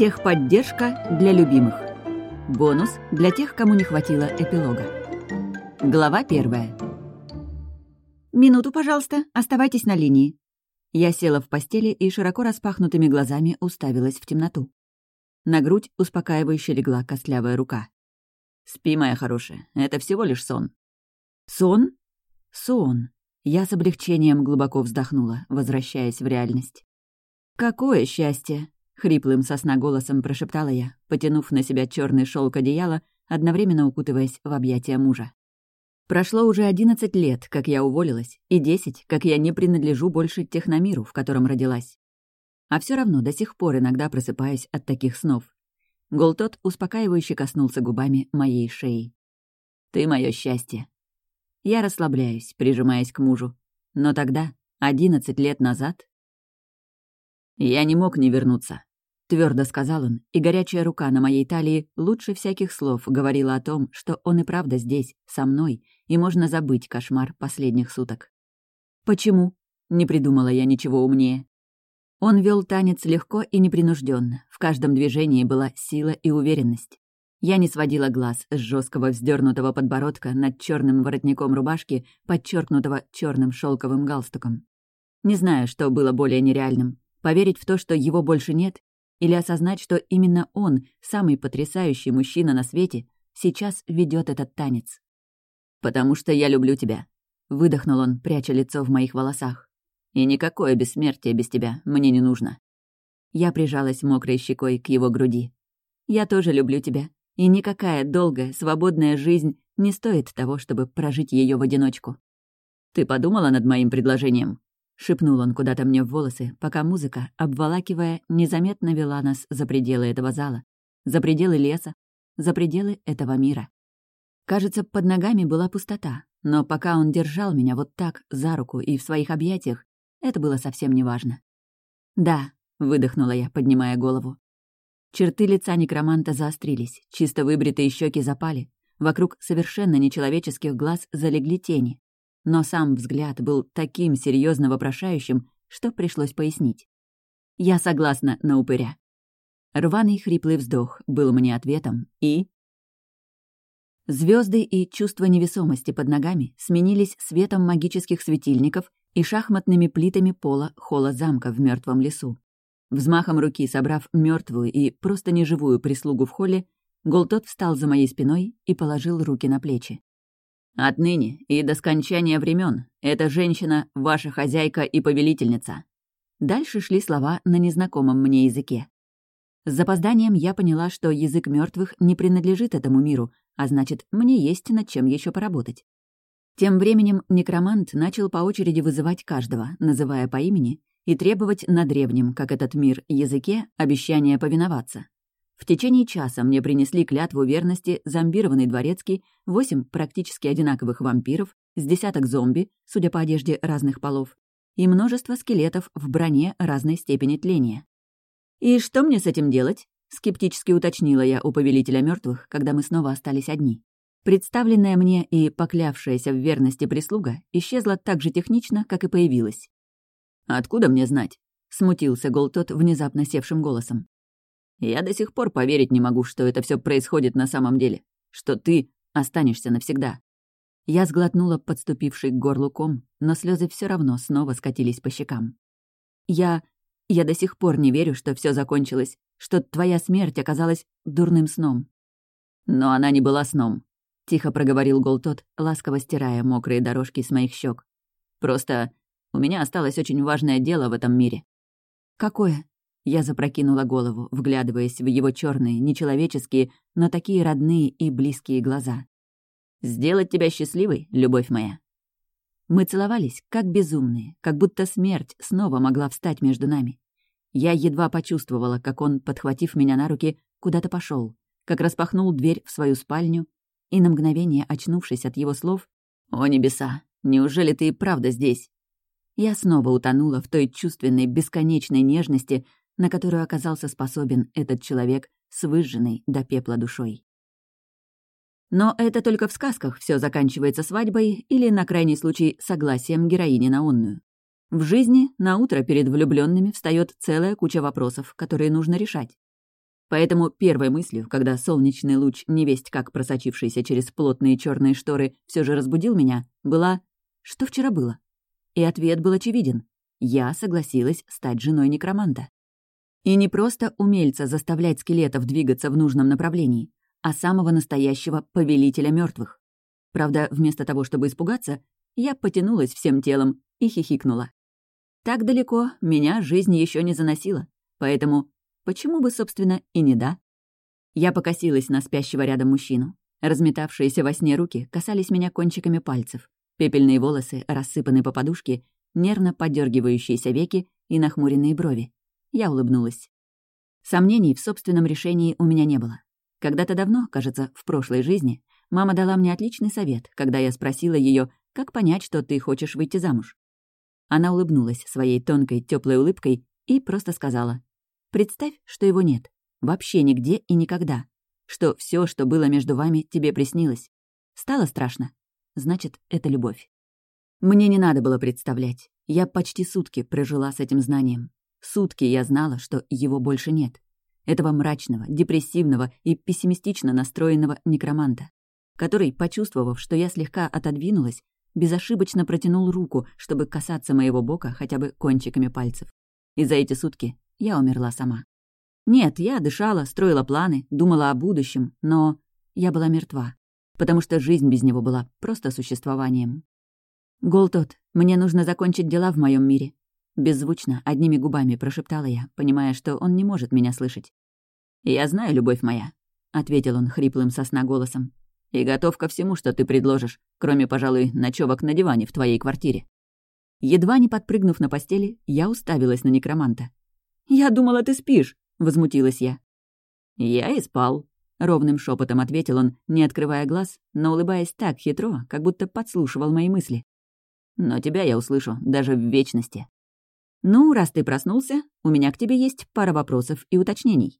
Техподдержка для любимых. Бонус для тех, кому не хватило эпилога. Глава первая. «Минуту, пожалуйста, оставайтесь на линии». Я села в постели и широко распахнутыми глазами уставилась в темноту. На грудь успокаивающе легла костлявая рука. «Спи, моя хорошая, это всего лишь сон». «Сон? Сон». Я с облегчением глубоко вздохнула, возвращаясь в реальность. «Какое счастье!» — хриплым сосна голосом прошептала я, потянув на себя черный шелк одеяла, одновременно укутываясь в объятия мужа. Прошло уже одиннадцать лет, как я уволилась, и десять, как я не принадлежу больше техномиру, в котором родилась. А все равно до сих пор иногда просыпаюсь от таких снов. Голтот успокаивающе коснулся губами моей шеи. «Ты мое счастье», я расслабляюсь, прижимаясь к мужу. Но тогда, одиннадцать лет назад... «Я не мог не вернуться», — твердо сказал он, и горячая рука на моей талии лучше всяких слов говорила о том, что он и правда здесь, со мной, и можно забыть кошмар последних суток. «Почему?» — не придумала я ничего умнее. Он вел танец легко и непринужденно. В каждом движении была сила и уверенность. Я не сводила глаз с жесткого вздернутого подбородка над черным воротником рубашки, подчеркнутого черным шелковым галстуком. Не знаю, что было более нереальным — поверить в то, что его больше нет, или осознать, что именно он, самый потрясающий мужчина на свете, сейчас ведет этот танец. «Потому что я люблю тебя», — выдохнул он, пряча лицо в моих волосах. «И никакое бессмертие без тебя мне не нужно». Я прижалась мокрой щекой к его груди. «Я тоже люблю тебя», и никакая долгая, свободная жизнь не стоит того, чтобы прожить ее в одиночку. «Ты подумала над моим предложением?» — шепнул он куда-то мне в волосы, пока музыка, обволакивая, незаметно вела нас за пределы этого зала, за пределы леса, за пределы этого мира. Кажется, под ногами была пустота, но пока он держал меня вот так, за руку и в своих объятиях, это было совсем неважно. «Да», — выдохнула я, поднимая голову. Черты лица некроманта заострились, чисто выбритые щеки запали, вокруг совершенно нечеловеческих глаз залегли тени. Но сам взгляд был таким серьезно вопрошающим, что пришлось пояснить. «Я согласна на упыря». Рваный хриплый вздох был мне ответом, и... Звезды и чувство невесомости под ногами сменились светом магических светильников и шахматными плитами пола холла замка в мертвом лесу. Взмахом руки, собрав мертвую и просто неживую прислугу в холле, Голтот встал за моей спиной и положил руки на плечи. «Отныне и до скончания времен эта женщина — ваша хозяйка и повелительница». Дальше шли слова на незнакомом мне языке. С запозданием я поняла, что язык мертвых не принадлежит этому миру, а значит, мне есть над чем еще поработать. Тем временем некромант начал по очереди вызывать каждого, называя по имени, и требовать на древнем, как этот мир, языке обещание повиноваться. В течение часа мне принесли клятву верности зомбированный дворецкий, восемь практически одинаковых вампиров, с десяток зомби, судя по одежде разных полов, и множество скелетов в броне разной степени тления. «И что мне с этим делать?» — скептически уточнила я у повелителя мертвых, когда мы снова остались одни. Представленная мне и поклявшаяся в верности прислуга исчезла так же технично, как и появилась. «Откуда мне знать?» — смутился Голтот внезапно севшим голосом. «Я до сих пор поверить не могу, что это все происходит на самом деле, что ты останешься навсегда». Я сглотнула подступивший к горлу ком, но слезы все равно снова скатились по щекам. «Я... я до сих пор не верю, что все закончилось, что твоя смерть оказалась дурным сном». «Но она не была сном», — тихо проговорил Голтот, ласково стирая мокрые дорожки с моих щек. «Просто у меня осталось очень важное дело в этом мире». «Какое?» Я запрокинула голову, вглядываясь в его черные, нечеловеческие, но такие родные и близкие глаза. «Сделать тебя счастливой, любовь моя». Мы целовались, как безумные, как будто смерть снова могла встать между нами. Я едва почувствовала, как он, подхватив меня на руки, куда-то пошел, как распахнул дверь в свою спальню, и на мгновение, очнувшись от его слов, «О небеса, неужели ты и правда здесь?» я снова утонула в той чувственной, бесконечной нежности, на которую оказался способен этот человек с выжженной до пепла душой. Но это только в сказках все заканчивается свадьбой или, на крайний случай, согласием героини на онную. В жизни на утро перед влюбленными встает целая куча вопросов, которые нужно решать. Поэтому первой мыслью, когда солнечный луч, невесть как просочившийся через плотные черные шторы, все же разбудил меня, была «Что вчера было?» И ответ был очевиден. Я согласилась стать женой некроманта. И не просто умельца заставлять скелетов двигаться в нужном направлении, а самого настоящего повелителя мертвых. Правда, вместо того, чтобы испугаться, я потянулась всем телом и хихикнула. Так далеко меня жизнь еще не заносила, поэтому почему бы, собственно, и не да? Я покосилась на спящего рядом мужчину. Разметавшиеся во сне руки касались меня кончиками пальцев. Пепельные волосы рассыпаны по подушке, нервно подергивающиеся веки и нахмуренные брови. Я улыбнулась. Сомнений в собственном решении у меня не было. Когда-то давно, кажется, в прошлой жизни, мама дала мне отличный совет, когда я спросила ее, как понять, что ты хочешь выйти замуж. Она улыбнулась своей тонкой, теплой улыбкой и просто сказала, «Представь, что его нет. Вообще нигде и никогда. Что все, что было между вами, тебе приснилось. Стало страшно? Значит, это любовь». Мне не надо было представлять. Я почти сутки прожила с этим знанием. Сутки я знала, что его больше нет этого мрачного, депрессивного и пессимистично настроенного некроманта, который, почувствовав, что я слегка отодвинулась, безошибочно протянул руку, чтобы касаться моего бока хотя бы кончиками пальцев. И за эти сутки я умерла сама. Нет, я дышала, строила планы, думала о будущем, но я была мертва, потому что жизнь без него была просто существованием. «Голтот, мне нужно закончить дела в моем мире. Беззвучно, одними губами прошептала я, понимая, что он не может меня слышать. «Я знаю, любовь моя», — ответил он хриплым сосна голосом. «И готов ко всему, что ты предложишь, кроме, пожалуй, ночевок на диване в твоей квартире». Едва не подпрыгнув на постели, я уставилась на некроманта. «Я думала, ты спишь», — возмутилась я. «Я и спал», — ровным шепотом ответил он, не открывая глаз, но улыбаясь так хитро, как будто подслушивал мои мысли. «Но тебя я услышу даже в вечности». «Ну, раз ты проснулся, у меня к тебе есть пара вопросов и уточнений».